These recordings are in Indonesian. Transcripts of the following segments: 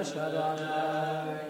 أشهد أن لا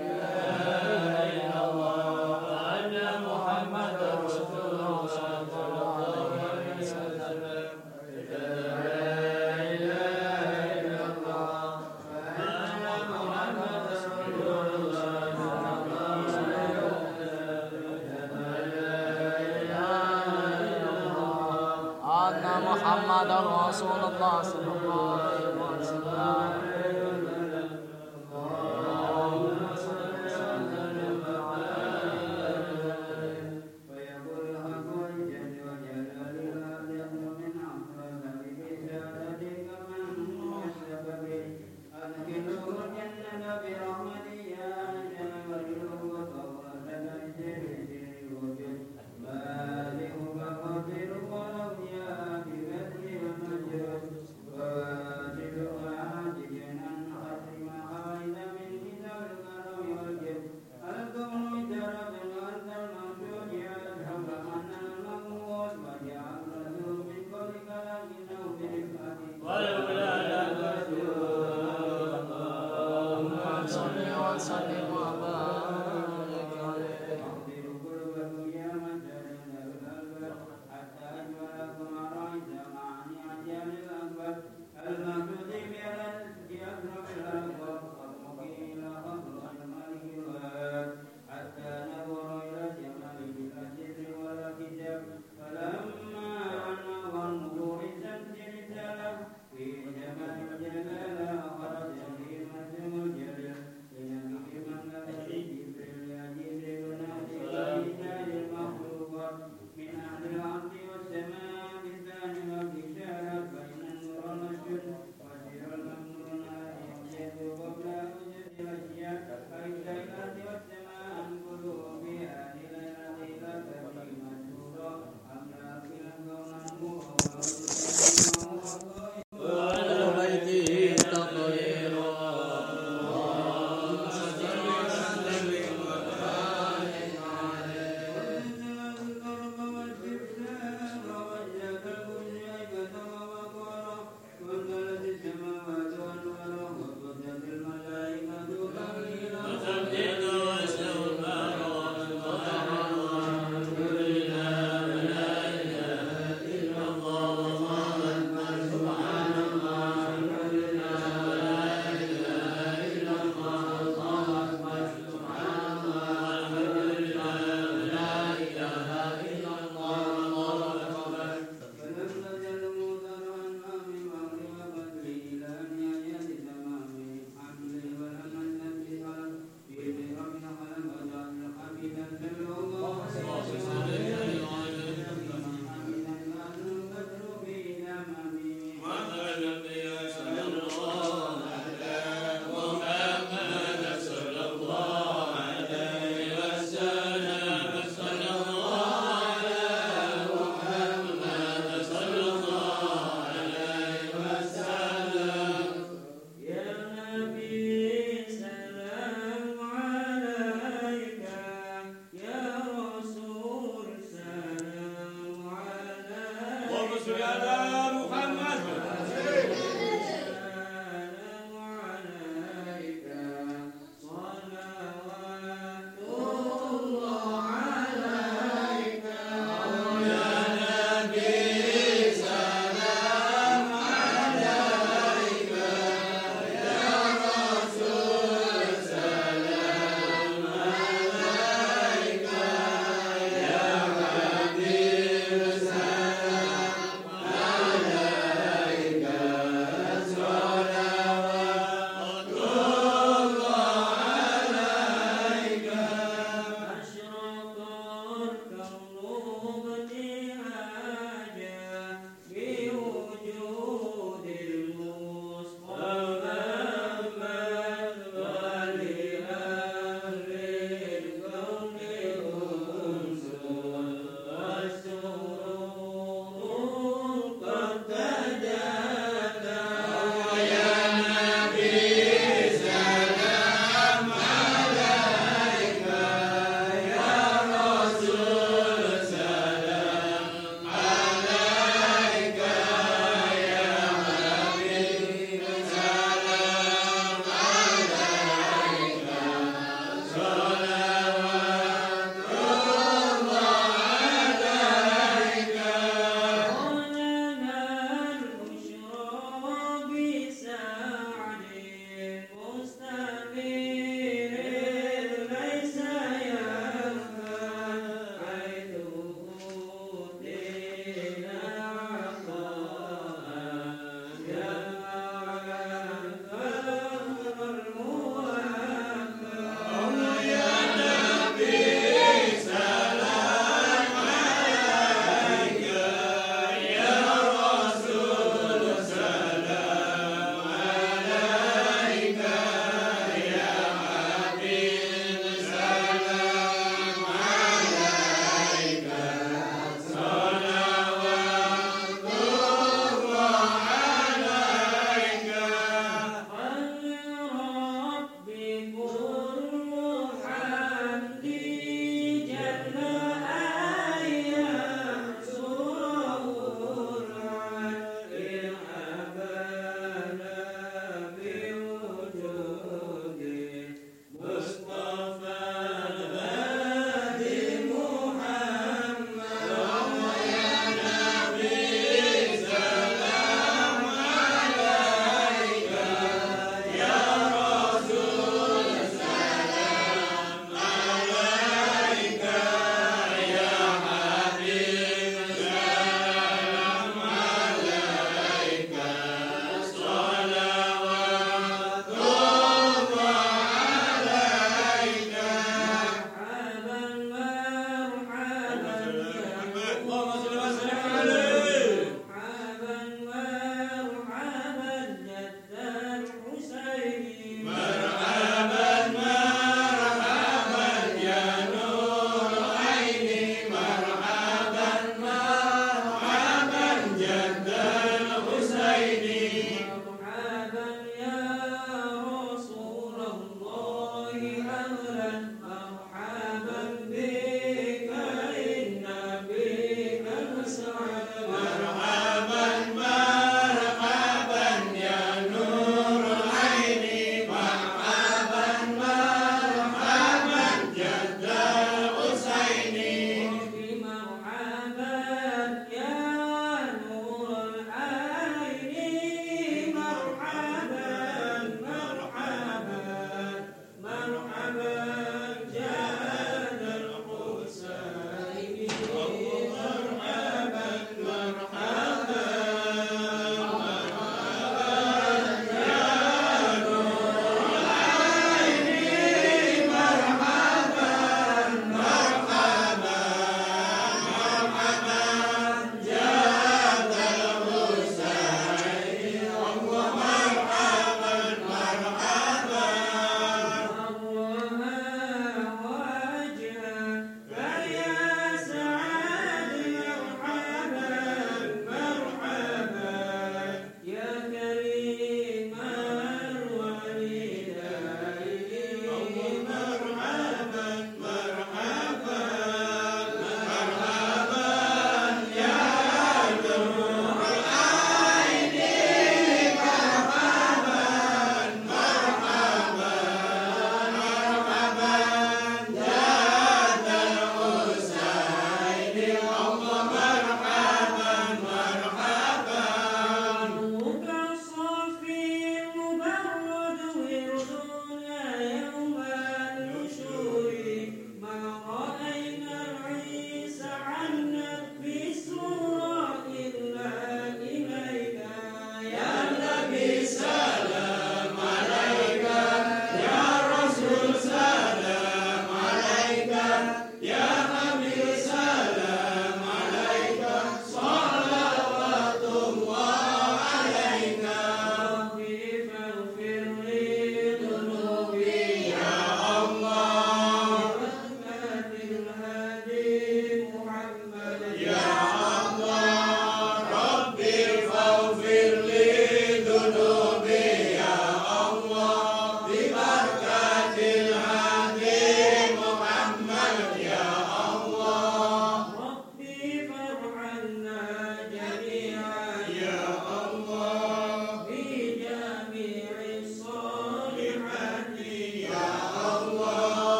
risala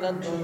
para.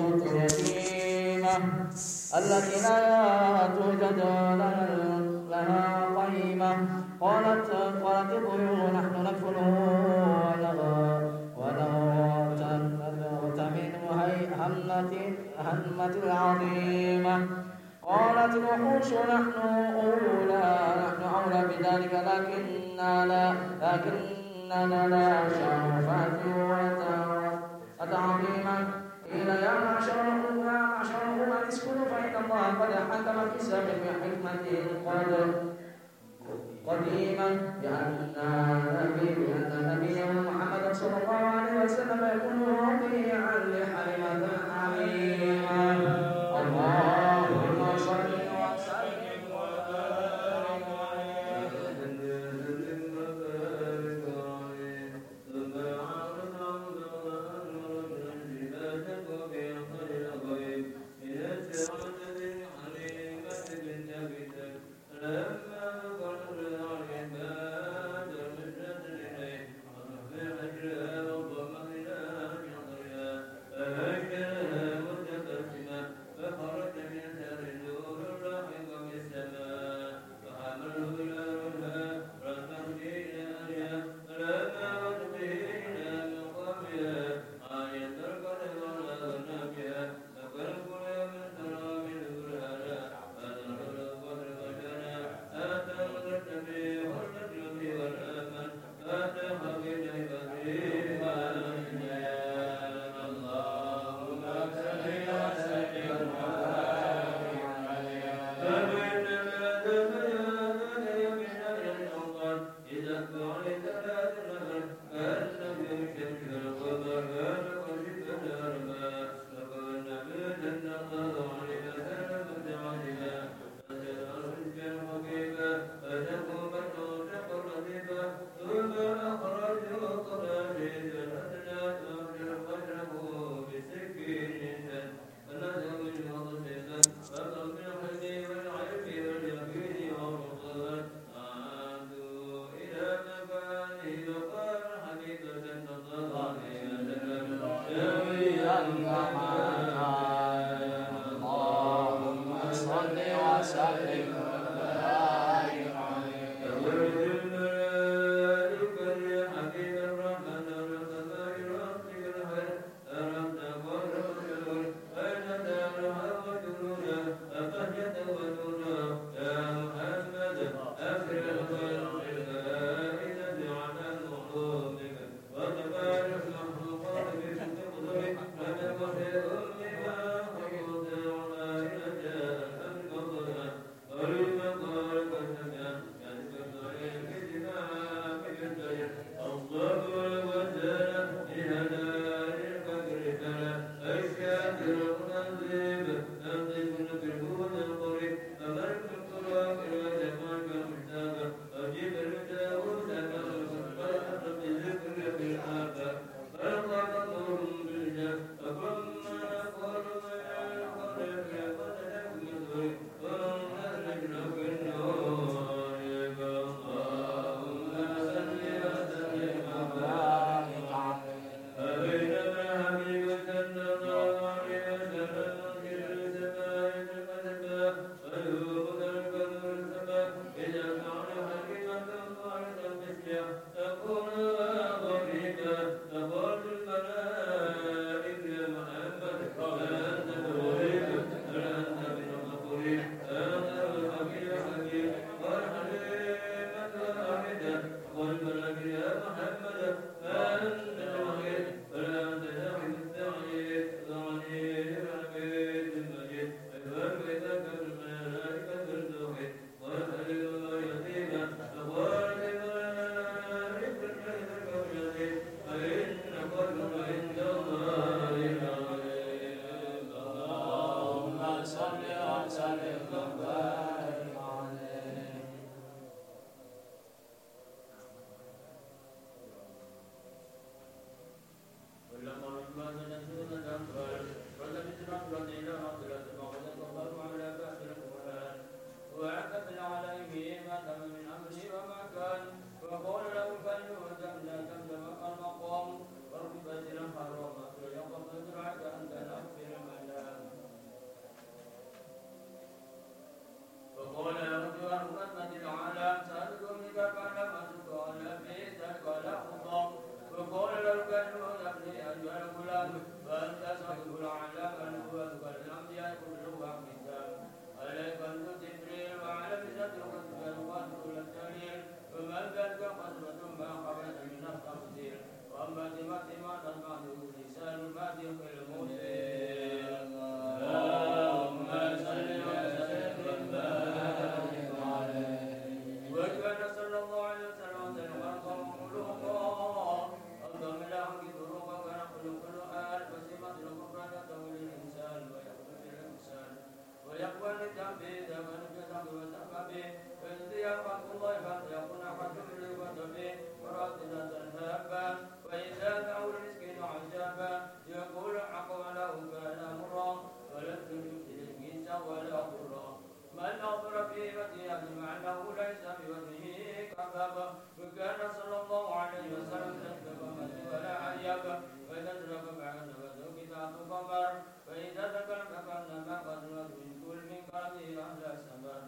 عيابا وكان صلى الله عليه وسلم تشرب مسجد ولا عيابا وتشرب بعد وذوق تعطف مر فإذا تكلم فإنما قد من كل من قلبه أهل السمر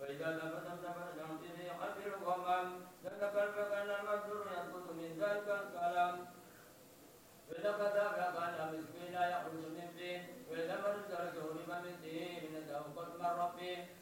وإذا لفت الزمن لعطيه قلب الغمام ذكر فكان المذكور يسقط من ذلك الكلام. فلقد أبلغنا بسم الله يخرج من فيه ولم يرد رجل من دين إنه قد مر فيه.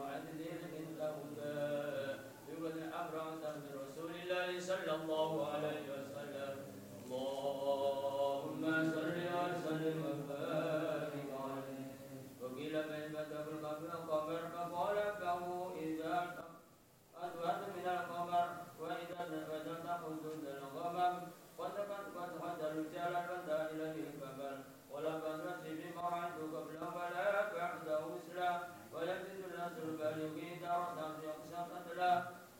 الله صلى الله عليه وسلم. اللهم صل وسلم وبارك عليه. وقيل من بدأ القبر القبر فقال له إذا أدوات من القمر وإذا نفذت حدود الغمم. وتقد قد حد الرجال فتى إليه القمر ولقد نسي بما عنده قبله ولا بعده وسلا ولم الناس البالغين درجة يقسى قتلا.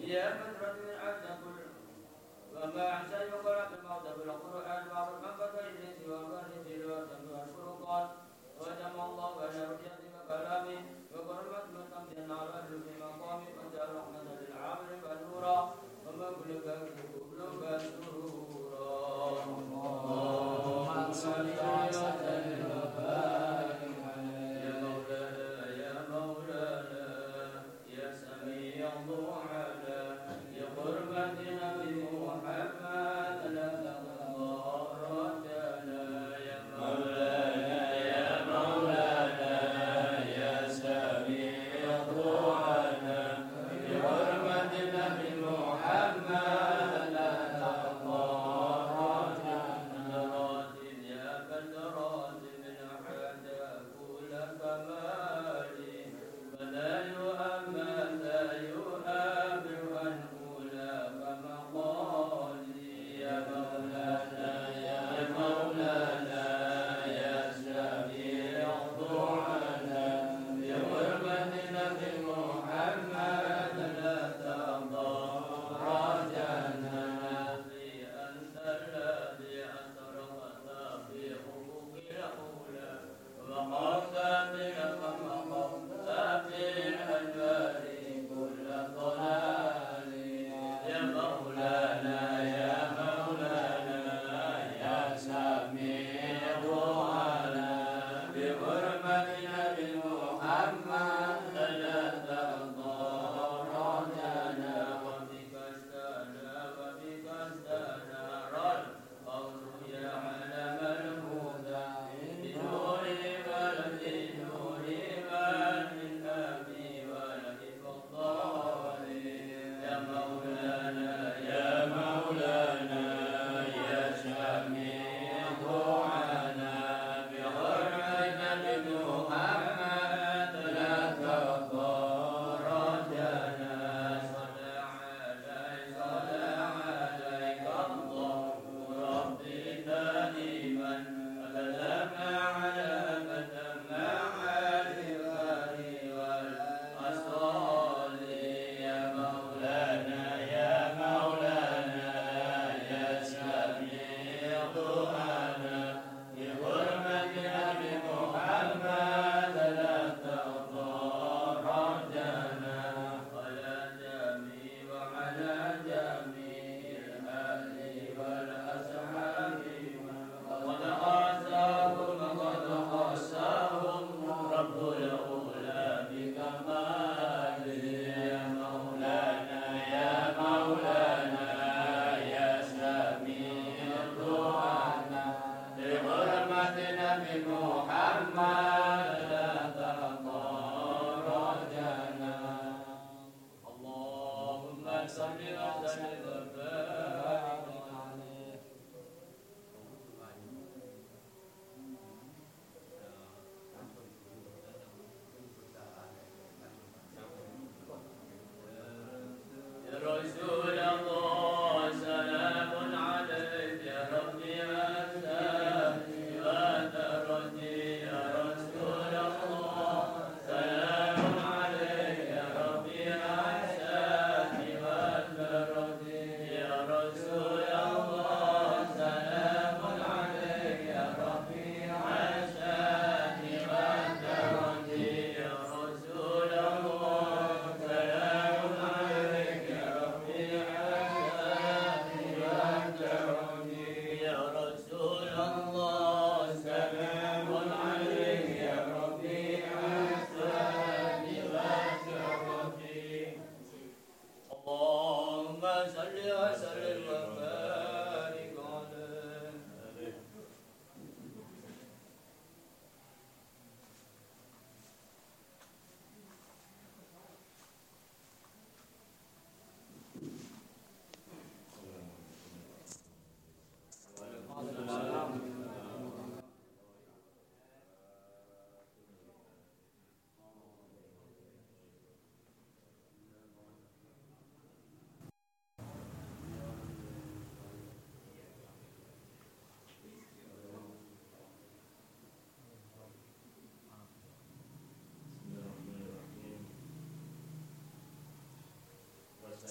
يا من رجل عبد كل وما عسى يقرأ المغضب القرآن وعرف من فتى إليه وبارك الوطن والفرقان ختم الله على رجعته وكلامه وقربت من قمت على رجله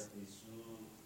Isso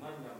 saya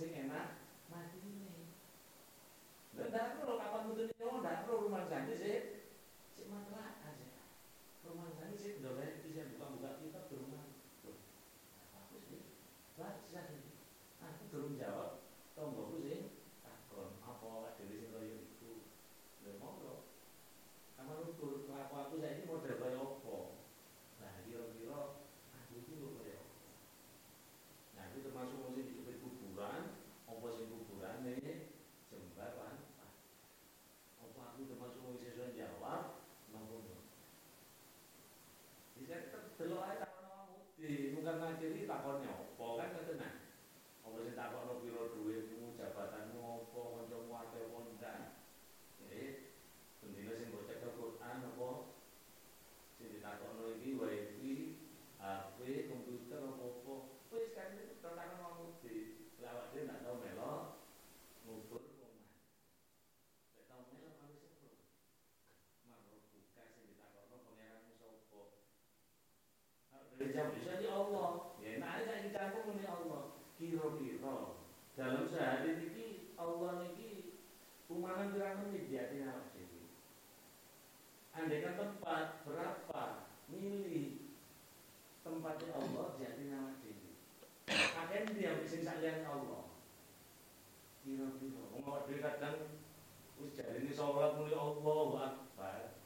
consegnará Kerja bisa di Allah. Ya, nah saya ditanggung ini Allah. Kiro-kiro. Dalam sehari ini Allah ini kumanan bilang ini dia tidak sini. Andaikan tempat berapa milih tempatnya Allah jadi nama ini, Akhirnya dia bisa saklian Allah. kiro kiro mau dekat dan ujar ini sholat muni Allah Akbar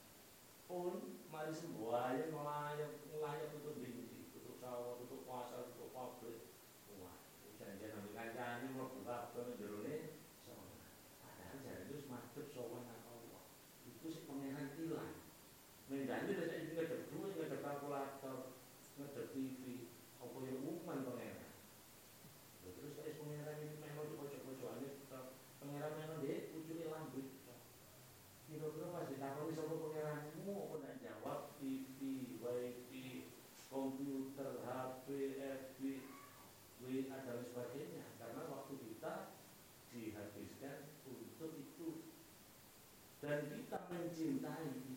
Pun mari sembuh yang melayak Melayak thou, ada dan lain sebagainya. Karena waktu kita dihabiskan untuk itu. Dan kita mencintai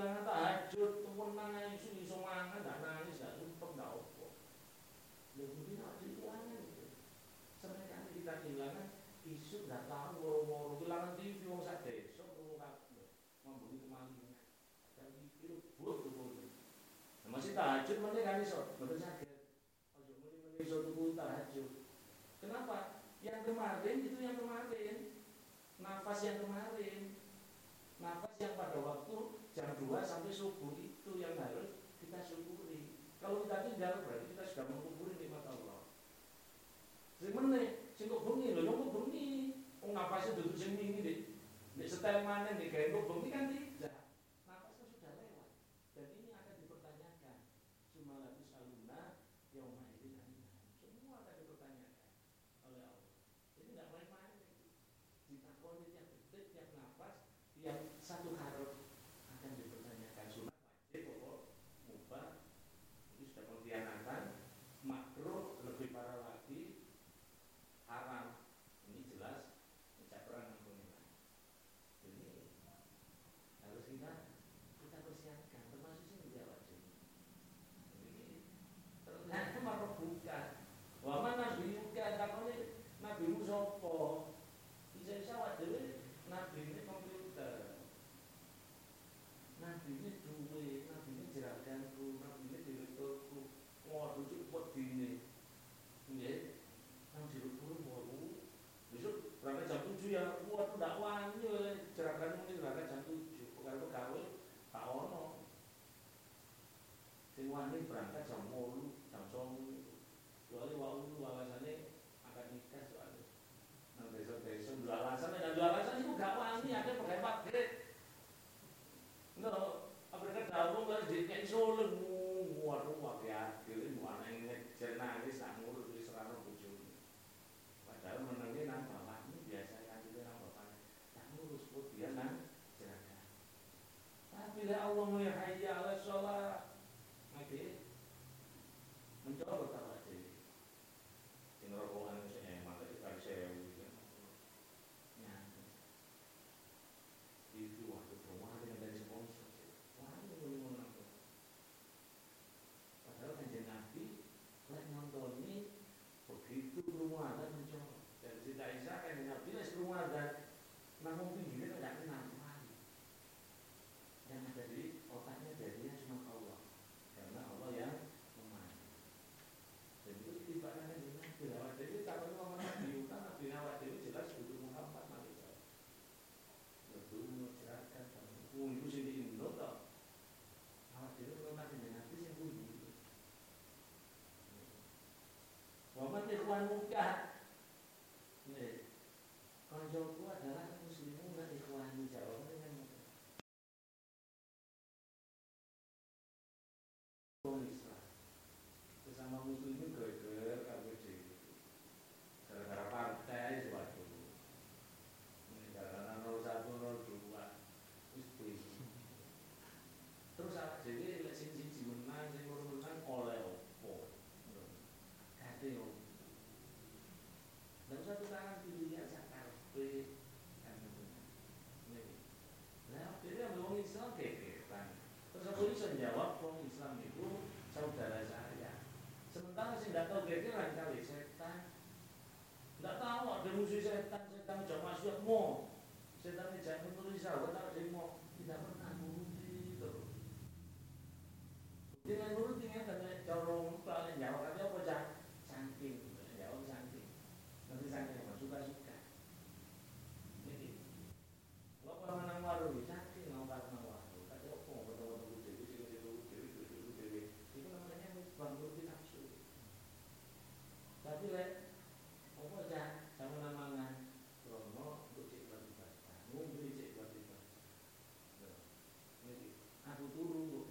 bilang tahajud temenan ae iso iso mangan gak nangis gak sumpek gak apa. Lha kuwi nak kehilangan. Sebenarnya gitu. kan kita kehilangan isu gak tahu loro-loro kehilangan di wong sak desa loro kabeh. Membuli kemalingan. Dan pikir buruk tuh Nah, masih tahajud meneh kan iso, mboten sakit. Ojo muni-muni iso tuku tahajud. Kenapa? Yang kemarin itu yang kemarin. Nafas yang kemarin 2 sampai subuh itu yang harus kita syukuri. Kalau kita tinggal berarti kita sudah mengkuburi nikmat Allah. Sing meneh, sing kok bengi lho, yo kok bengi. Sih duduk sing ini deh? Nek setel maneh nek gawe kok bengi kan kali ya, setan. Nggak tahu ada musuh setan setan udah masuk mau. Setan tidak menulis sahabat ada yang mau. Tidak pernah nuruti itu dengan nuruti yang karena jauh Aku turun kok.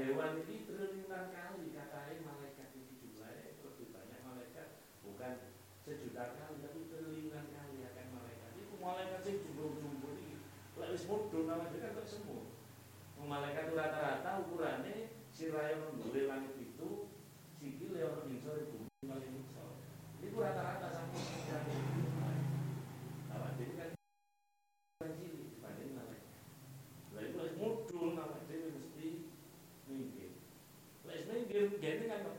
hewan ini triliunan kali katanya malaikat itu jumlahnya itu lebih banyak malaikat. Bukan sejuta kali tapi triliunan kali akan malaikat. Itu malaikat sih jumbo-jumbo ini lewis mudun namanya kan kok semua malaikat rata-rata ukurannya si rayon langit itu siki leon ningsor ibu langit itu rata-rata gave the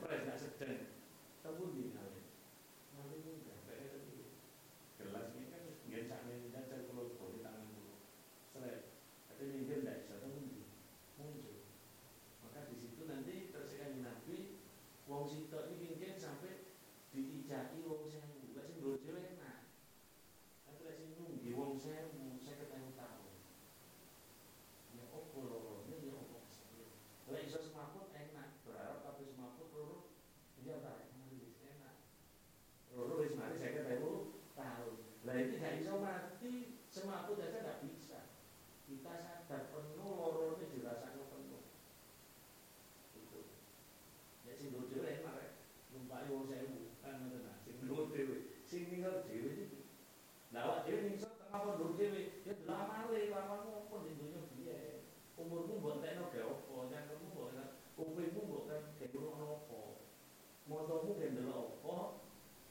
do phúc điền được lộ có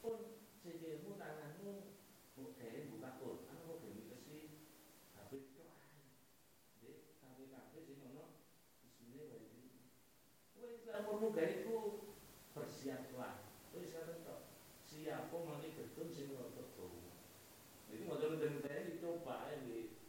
con chỉ thì phúc tài là không một thể đủ ba cột ăn không thể bị cái gì phải cho ai? Để ta mới làm cái gì nó xin lấy về đi quên là một phúc saya tetap siap kok mau ikut tuh sih mau. Jadi mau jalan dengan saya dicoba ya.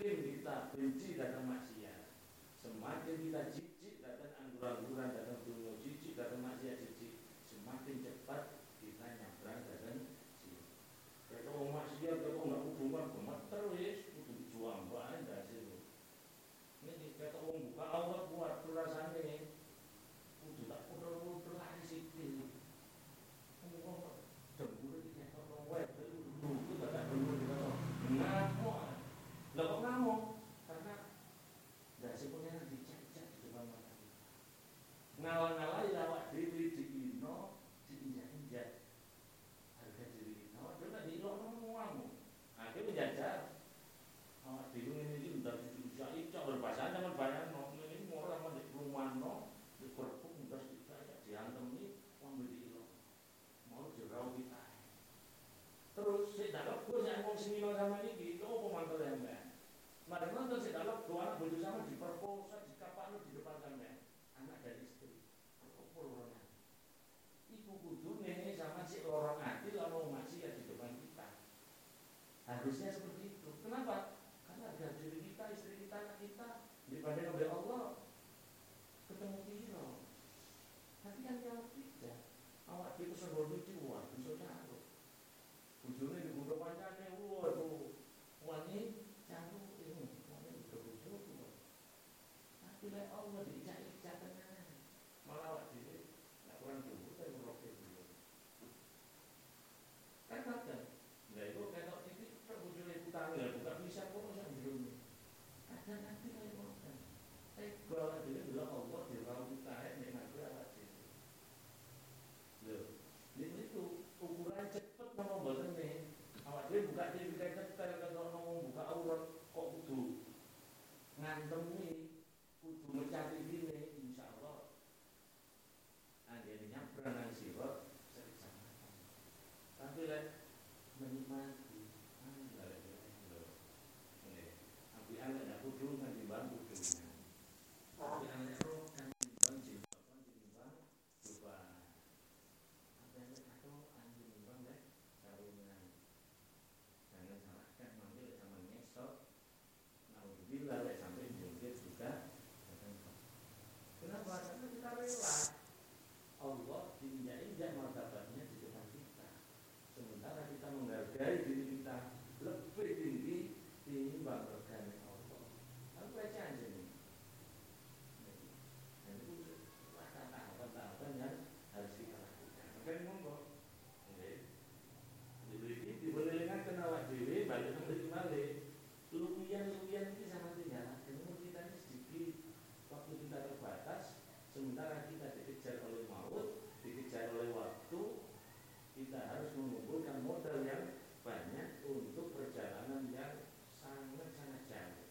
semakin kita benci dan maksiat, semakin kita ngalah-ngalah ya. Awak dhewe diino diinjak-injak harga diri kita awak dhewe nek ilokno uangmu akhirnya menjajar awak dhewe ngene nah, iki diinjak-injak berbahasa jangan bayangno ngene ora mesti rumano dikerpuk ndas diinjak diantem iki wong beli ilok mau jerau kita. Terus sik dak kebo sak wong sing sama iki lho gitu, apa mantel ya mbak Mari nonton anak sama business sementara kita dikejar oleh maut dikejar oleh waktu kita harus mengumpulkan modal yang banyak untuk perjalanan yang sangat-sangat jauh.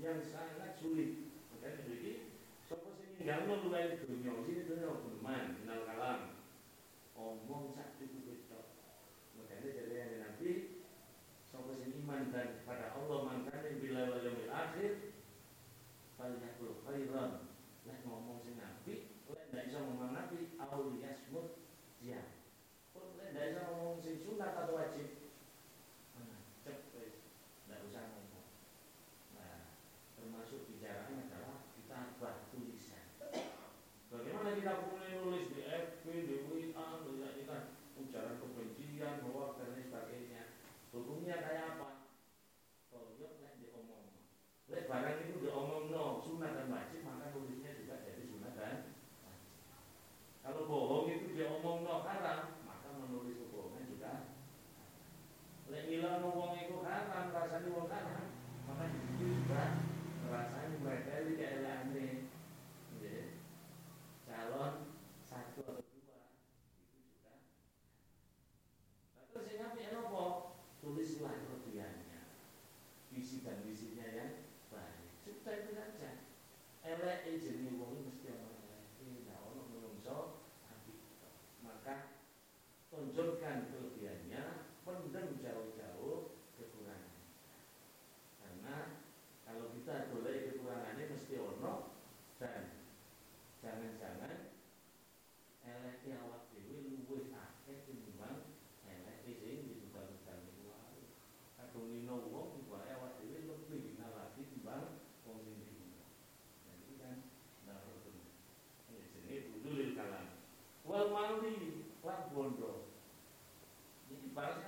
Yang sangat sulit. Makanya jadi sopo sing nggak mau luwih dunia ini dunia berman, kenal kalam. Omong sak cukup itu makanya jadi yang nabi sopo sing iman dan disparos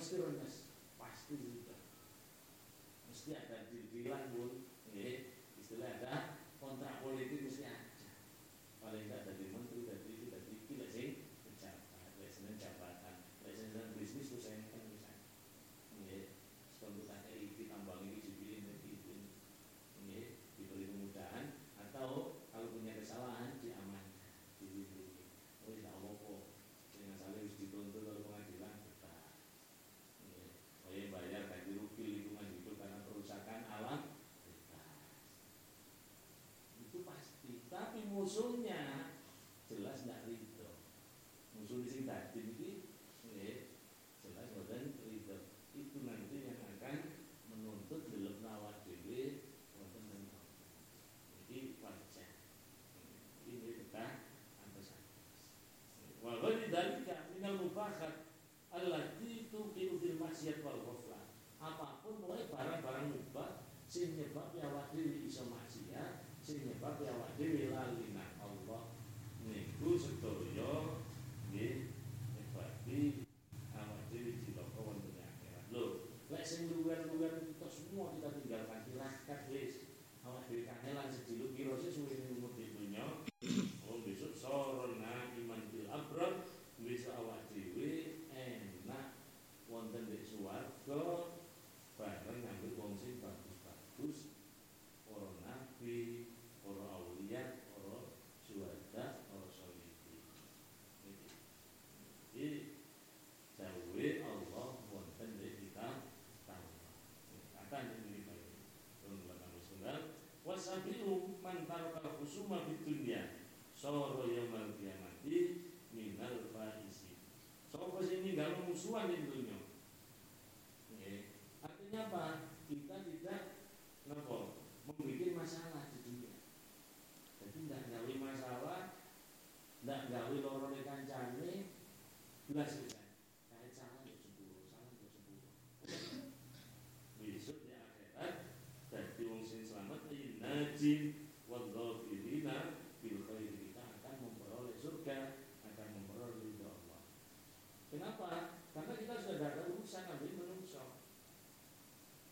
mesti remes, pasti ribet. Mesti ada dibilang pun, iya. istilahnya ada kontrak politik. musuhnya. Jelas tidak ridho. Musuh di sini ini jelas bukan ridho. Itu nanti yang akan menuntut dalam nawat dewi jadi wajar ini kita antas antas walau di dalika minal mubahat adalah itu diubil maksiat wal ghaflah. Apa pun mulai barang-barang mubah sing nyebab ya awak dhewe iso maksiat sing nyebab ya awak man tarakal khusuma fid dunya sara yaumil qiyamati minal faisi. Sapa sing ninggal musuhan di dunia? Nggih. Artinya apa? Kita tidak nopo membuat masalah di dunia. Jadi tidak gawe masalah, tidak gawe lorone kancane, belas bisa. Kayak salah ya sepuluh, salah ya sepuluh. Besok di akhirat, jadi wong sing selamat najin wadzafirina bil khairi kita akan memperoleh surga, akan memperoleh ridho Allah. Kenapa? Karena kita sudah tidak ada urusan ambil menungso.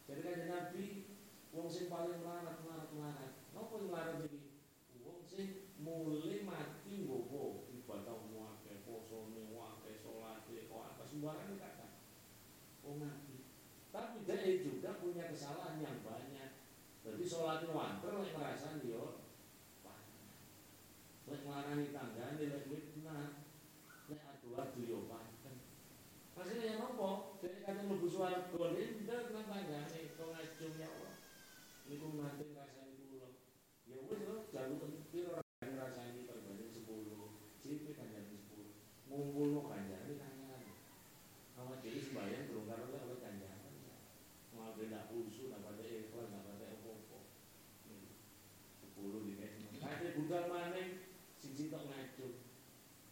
Jadi kan Nabi wong sing paling melarat melarat melarat. Napa yang melarat iki? Wong sing mulai mati nggowo ibadah muake, posone wake, salate, kok apa sembarang kata. Wong Nabi. Tapi dia juga punya kesalahan yang banyak. Jadi sholat wanter lek merasa yo lek nglarani tanggane lek fitnah lek adu-adu yo paten. Maksudnya yang nopo? Jadi kata mlebu swarga ndak nang tanggane kok ngajung ya Allah. Niku nanti ngrasani kula. Ya wis lho jaluk piro ngrasani perbanding 10. Cipe kanjane 10. Ngumpulno kanjane kanjane. Awak dhewe sembahyang durung karo lek oleh kanjane. Mau beda usul apa ada ikhlas apa ada opo-opo. Sepuluh di kayak Kate budal maneh siji tok ngajung.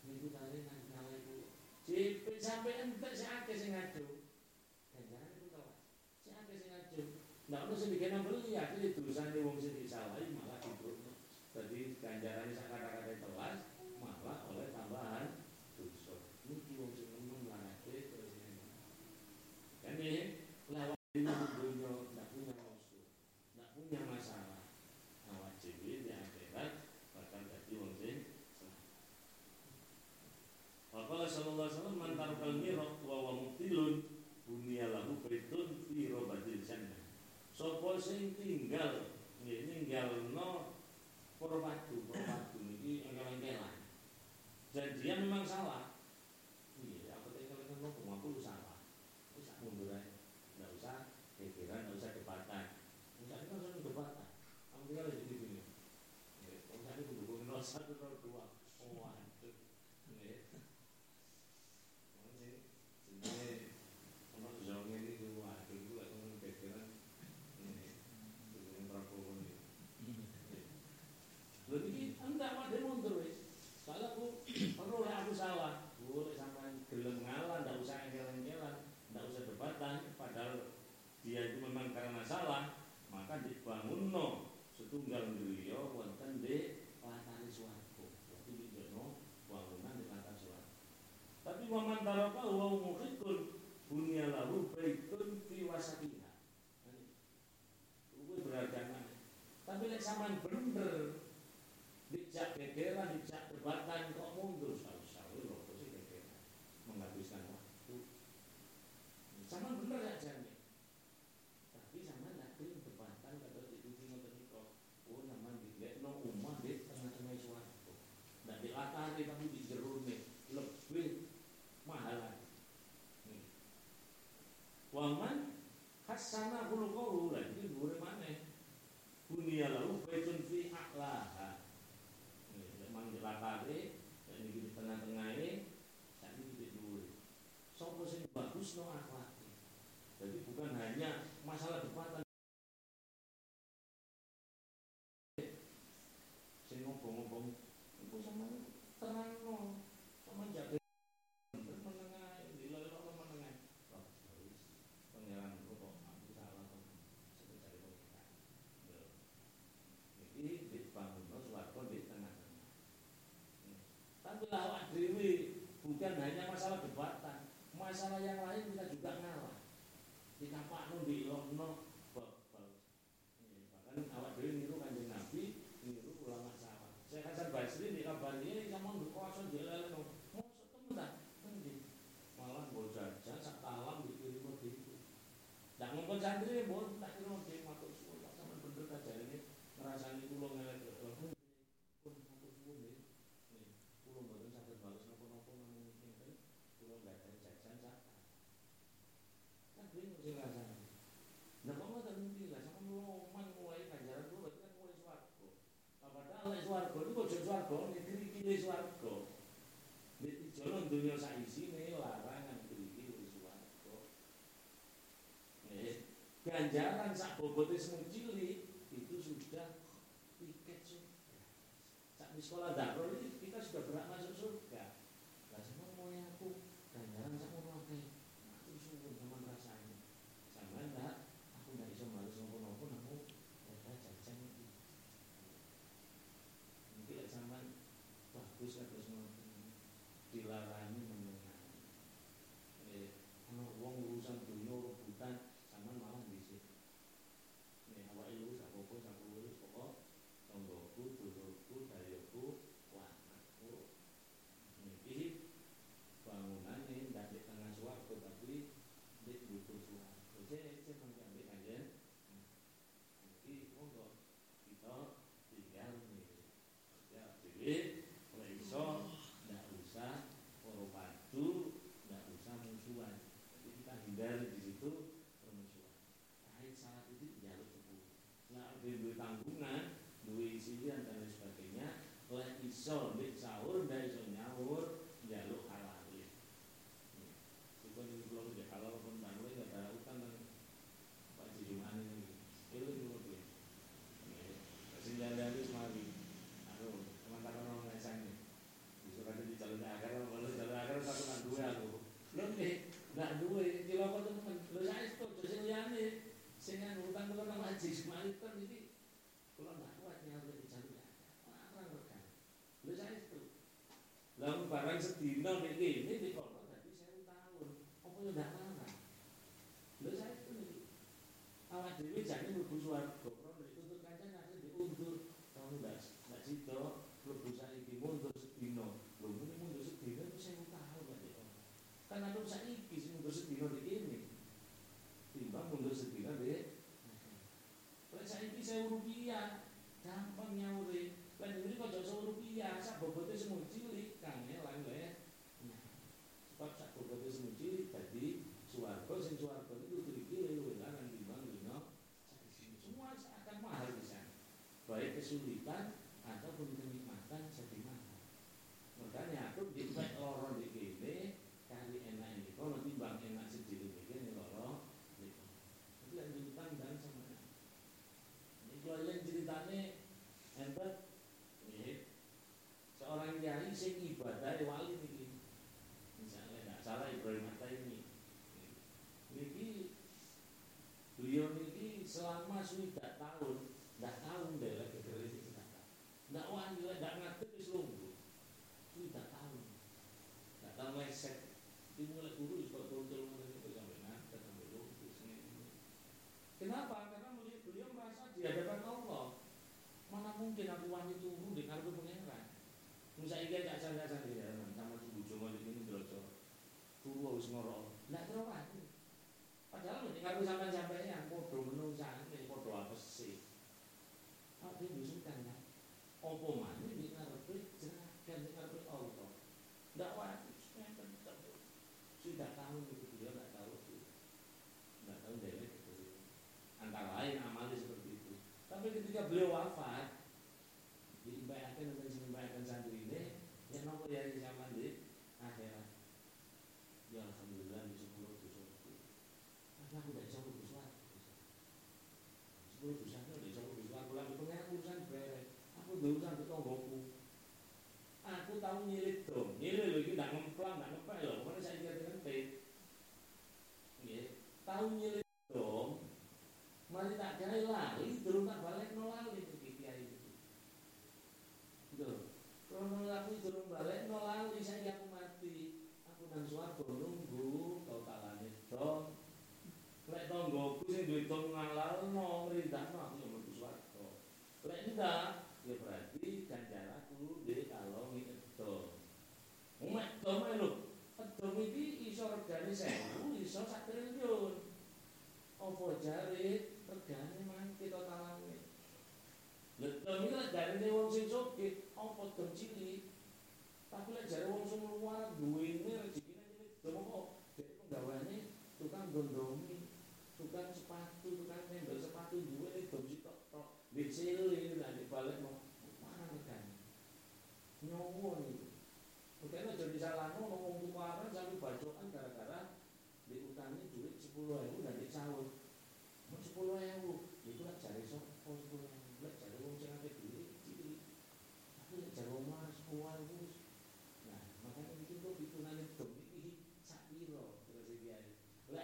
Niku tare nang kala iku Cipe sampai entek si akeh sing ngadu. Ganjaran itu telas. Si akeh sing Ndak ono sing bikin beli akhirnya dosane wong sing disalahi malah dibrukno. Jadi ganjarannya sak kata-kata telas malah oleh tambahan dosa. Niki wong sing nemen larake terus ini. Kan ini lawan ini dunia ndak punya musuh, ndak punya masalah. Awak dhewe di akhirat bakal dadi wong sing Faqala sallallahu alaihi wasallam man sing tinggal nggih ninggalno perwatu, perwatu niki engkel-engkelan. Janjian memang salah. ومن ضربه وهو مخل husnul akhlaki. Jadi bukan hanya masalah debat sing ngomong-ngomong itu sama terang sama jadi bukan hanya masalah debatan masalah yang ganjaran sak bobote semu cilik itu sudah tiket surga. Sak di sekolah dakwah kita sudah berat masuk surga. Lah semua ya mau aku ganjaran sak mau akeh. Aku sungguh zaman rasanya. Sama enggak aku ndak bisa males ngono-ngono aku ada jajan iki. Nanti zaman bagus ada duit tanggungan duit isian dan lain sebagainya oleh iso 是女班 Bíblia, abriu lá.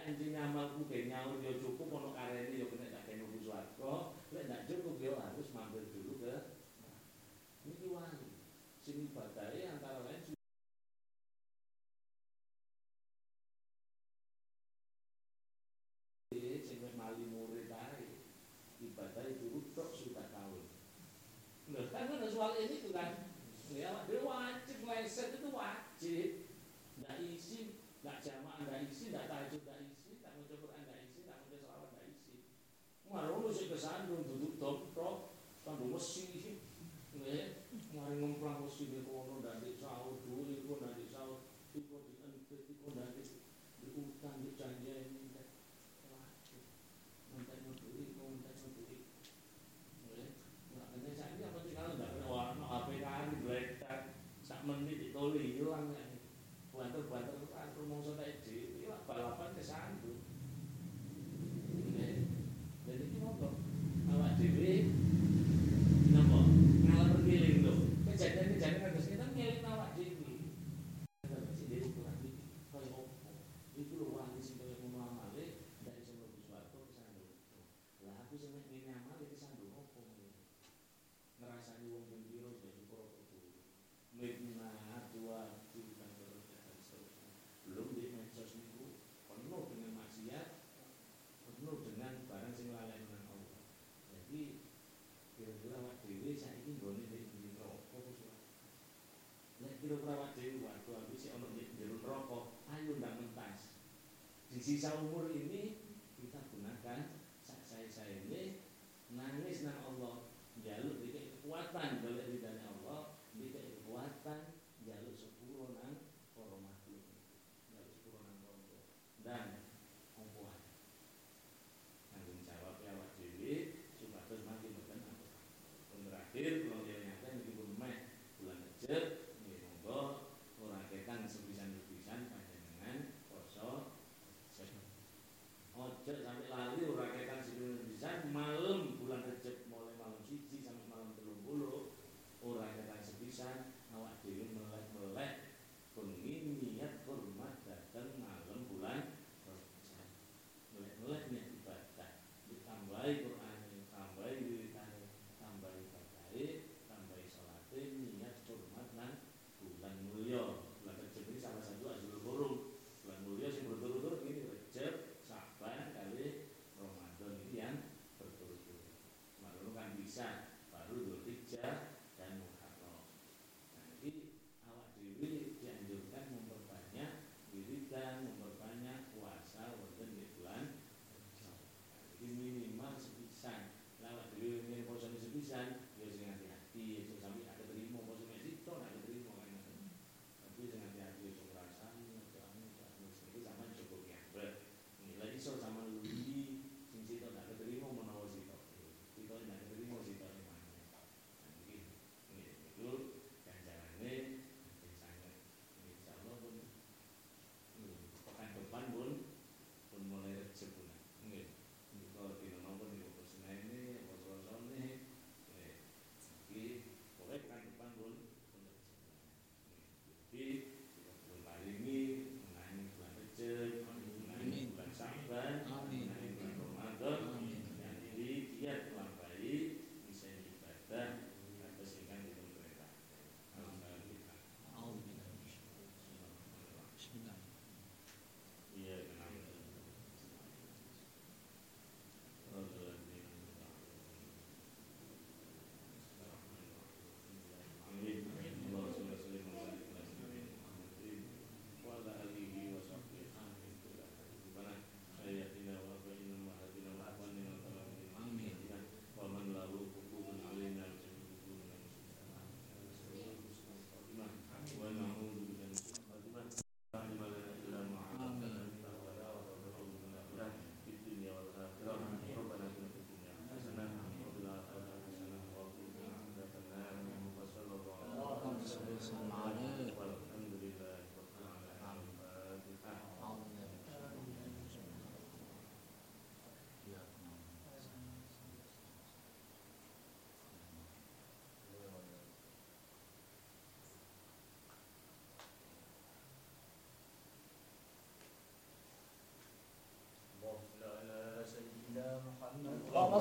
你今天嘛不给，明天我就。sisa umur ini kita gunakan saya saya ini nangis nang Allah jalur dikekuatan boleh tidak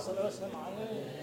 صل وسلم عليه.